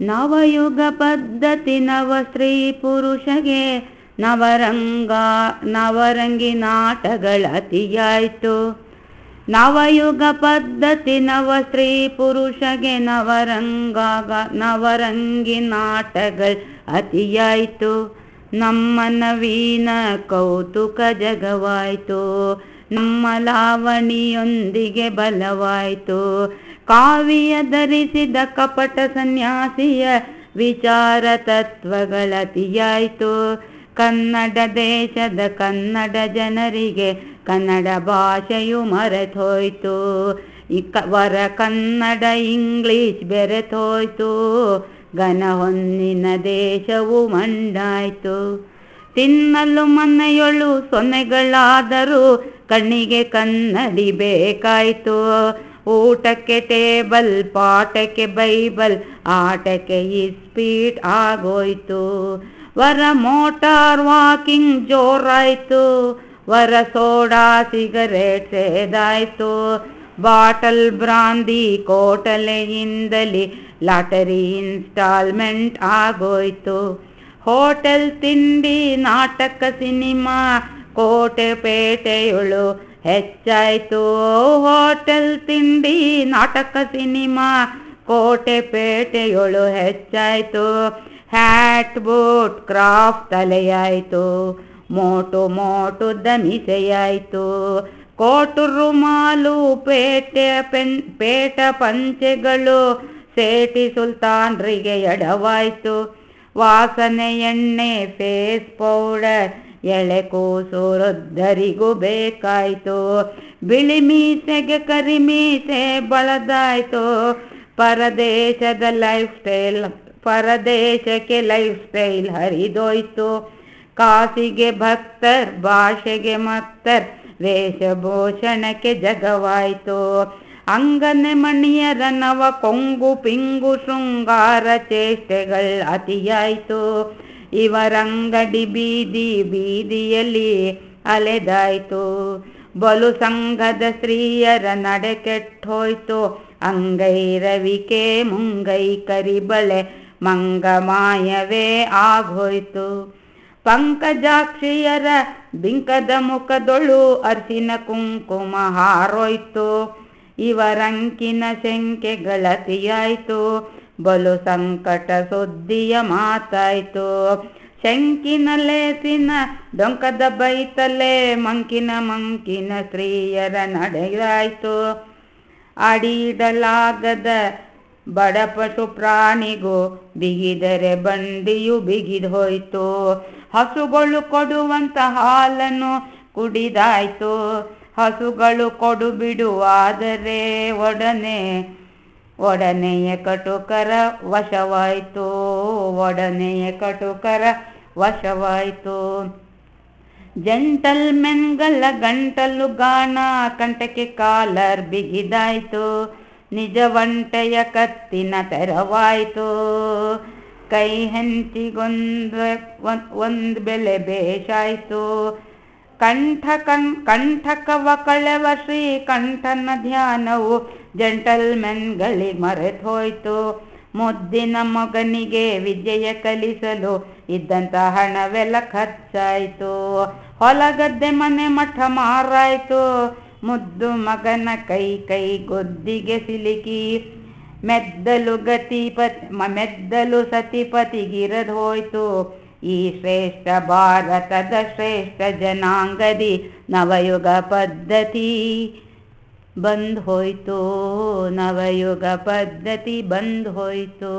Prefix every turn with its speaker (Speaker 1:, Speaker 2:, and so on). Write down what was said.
Speaker 1: ನವಯುಗ ಪದ್ಧತಿ ನವ ಸ್ತ್ರೀ ಪುರುಷಗೆ ನವರಂಗ, ನವರಂಗಿ ನಾಟಗಳ ಅತಿಯಾಯಿತು. ನವಯುಗ ಪದ್ಧತಿ ನವ ಸ್ತ್ರೀ ಪುರುಷಗೆ ನವರಂಗ, ನವರಂಗಿ ನಾಟಗಳ ಅತಿಯಾಯಿತು. ನಮ್ಮ ನವೀನ ಕೌತುಕ ಜಗವಾಯಿತು. ನಮ್ಮ ಲಾವಣಿಯೊಂದಿಗೆ ಬಲವಾಯಿತು. ಕಾವಿಯ ಧರಿಸಿದ ಕಪಟ ಸನ್ಯಾಸಿಯ ವಿಚಾರ ತತ್ವಗಳತಿಯಾಯಿತು ಕನ್ನಡ ದೇಶದ ಕನ್ನಡ ಜನರಿಗೆ ಕನ್ನಡ ಭಾಷೆಯು ಮರೆತೋಯ್ತು. ವರ ಕನ್ನಡ ಇಂಗ್ಲೀಷ್ ಬೆರೆತೋಯ್ತು. ಘನ ಹೊನ್ನಿನ ದೇಶವು ಮಂಡಾಯ್ತು. ತಿನ್ನಲು ಮನೆಯೊಳು ಸೊನ್ನೆಗಳಾದರೂ ಕಣ್ಣಿಗೆ ಕನ್ನಡಿ ಬೇಕಾಯ್ತು. ಊಟಕ್ಕೆ ಟೇಬಲ್, ಪಾಠಕ್ಕೆ ಬೈಬಲ್, ಆಟಕ್ಕೆ ಸ್ಪೀಡ್ ಆಗೋಯ್ತು. ವರ ಮೋಟಾರ್ ವಾಕಿಂಗ್ ಜೋರಾಯ್ತು. ವರ ಸೋಡಾ ಸಿಗರೇಟ್ ಸೇದಾಯ್ತು. ಬಾಟಲ್ ಬ್ರಾಂದಿ ಕೋಟಲೆಯಿಂದಲಿ ಲಾಟರಿ ಇನ್ಸ್ಟಾಲ್ಮೆಂಟ್ ಆಗೋಯ್ತು. ಹೋಟೆಲ್ ತಿಂಡಿ, ನಾಟಕ, ಸಿನಿಮಾ ಕೋಟೆ ಪೇಟೆಯೊಳು ಹೆಚ್ಚಾಯ್ತು. ಹೋಟೆಲ್ ತಿಂಡಿ, ನಾಟಕ ಸಿನಿಮಾ ಕೋಟೆ ಪೇಟೆಯೊಳು ಹೆಚ್ಚಾಯ್ತು. ಹ್ಯಾಟ್ ಬೂಟ್ ಕ್ರಾಫ್ಟ್ ತಲೆಯಾಯ್ತು. ಮೋಟು ಮೋಟು ದಮಿಸೆಯಾಯ್ತು ಕೋಟು ರುಮಾಲು, ಪೇಟೆ ಪೆನ್, ಪೇಟ ಪಂಚೆಗಳು ಸೇಟಿ ಸುಲ್ತಾನ್ರಿಗೆ ಎಡವಾಯ್ತು. ವಾಸನೆ, ಎಣ್ಣೆ, ಫೇಸ್ ಪೌಡರ್ ಎಳೆ ಕೂಸು ವೃದ್ಧರಿಗೂ ಬೇಕಾಯ್ತು. ಬಿಳಿ ಮೀಸೆಗೆ ಕರಿ ಮೀಸೆ ಬಳದಾಯ್ತು. ಪರದೇಶದ ಲೈಫ್ ಸ್ಟೈಲ್, ಪರದೇಶಕ್ಕೆ ಲೈಫ್ ಸ್ಟೈಲ್ ಹರಿದೋಯ್ತು. ಕಾಸಿಗೆ ಭಕ್ತರ್, ಭಾಷೆಗೆ ಮತ್ತರ್, ವೇಷಭೂಷಣಕ್ಕೆ ಜಗವಾಯ್ತು. ಅಂಗನೆ ಮಣಿಯರ ನವ, ಕೊಂಗು ಪಿಂಗು ಶೃಂಗಾರ, ಚೇಷ್ಟೆಗಳ್ ಅತಿಯಾಯ್ತು. ಇವರಂಗಡಿ ಬೀದಿ ಬೀದಿಯಲ್ಲಿ ಅಲೆದಾಯ್ತು. ಬಲು ಸಂಘದ ಸ್ತ್ರೀಯರ ನಡೆ ಕೆಟ್ಟೋಯ್ತು. ಅಂಗೈ ರವಿಕೆ ಮುಂಗೈ ಕರಿಬಳೆ ಮಂಗಮಾಯವೇ ಆಗೋಯ್ತು. ಪಂಕಜಾಕ್ಷಿಯರ ಬಿಂಕದ ಮುಖದೊಳು ಅರ್ಸಿನ ಕುಂಕುಮ ಹಾರೋಯ್ತು. ಇವರಂಕಿನ ಶಂಕೆಗಳತಿಯಾಯ್ತು ಬಲು ಸಂಕಟ ಸುದ್ದಿಯ ಮಾತಾಯ್ತು. ಶಂಕಿನ ಲೇಸಿನ ಡೊಂಕದ ಬೈತಲೆ ಮಂಕಿನ ಮಂಕಿನ ಸ್ತ್ರೀಯರ ನಡೆಯಾಯ್ತು ಅಡಿಯಿಡಲಾಗದ ಬಡ ಪಶು ಪ್ರಾಣಿಗೂ ಬಿಗಿದರೆ ಬಂಡಿಯು ಬಿಗಿದೋಯ್ತು. ಹಸುಗಳು ಕೊಡುವಂತ ಹಾಲನ್ನು ಕುಡಿದಾಯ್ತು. ಹಸುಗಳು ಕೊಡು ಬಿಡುವಾದರೆ ಒಡನೆ ಒಡನೆಯ ಕಟುಕರ ವಶವಾಯ್ತು, ಒಡನೆಯ ಕಟುಕರ ವಶವಾಯ್ತು. ಜೆಂಟಲ್ಮೆನ್ಗಳ ಗಂಟಲು ಗಾಣ ಕಂಠಕ್ಕೆ ಕಾಲರ್ ಬಿಗಿದಾಯ್ತು. ನಿಜ ಒಂಟೆಯ ಕತ್ತಿನ ತೆರವಾಯ್ತು. ಕೈ ಹೆಂಚಿಗೊಂದ ಒಂದು ಬೆಲೆ ಬೇಷಾಯ್ತು. ಕಂಠ ಕಂಠಕವ ಕಳೆವ ಶ್ರೀ ಕಂಠನ ಧ್ಯಾನವು ಜೆಂಟಲ್ಮೆನ್ಗಳಿಗೆ ಮರೆತೋಯ್ತು. ಮುದ್ದಿನ ಮಗನಿಗೆ ವಿದ್ಯೆಯ ಕಲಿಸಲು ಇದ್ದಂತ ಹಣವೆಲ್ಲ ಖರ್ಚಾಯ್ತು. ಹೊಲ ಗದ್ದೆ ಮನೆ ಮಠ ಮಾರಾಯ್ತು. ಮುದ್ದು ಮಗನ ಕೈ ಕೈ ಗೊದ್ದಿಗೆ ಸಿಲುಕಿ. ಮೆದ್ದಲು ಗತಿಪತಿ ಮೆದ್ದಲು ಸತಿಪತಿಗಿರದ್ ಹೋಯ್ತು. ಈ ಶ್ರೇಷ್ಠ ಭಾರತದ ಶ್ರೇಷ್ಠ ಜನಾಂಗದಿ ನವಯುಗ ಪದ್ಧತಿ. ब् होयतु नवयुग पद्धति बोयतु